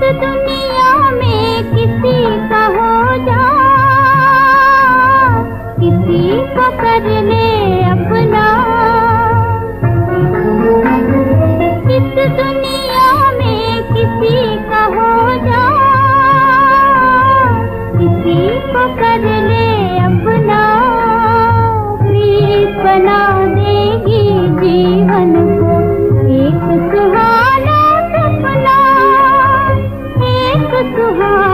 दुनिया में किसी का हो जा। किसी को कर ले अपना। इस दुनिया में किसी का हो जा। किसी को कर ले सुहा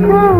देखा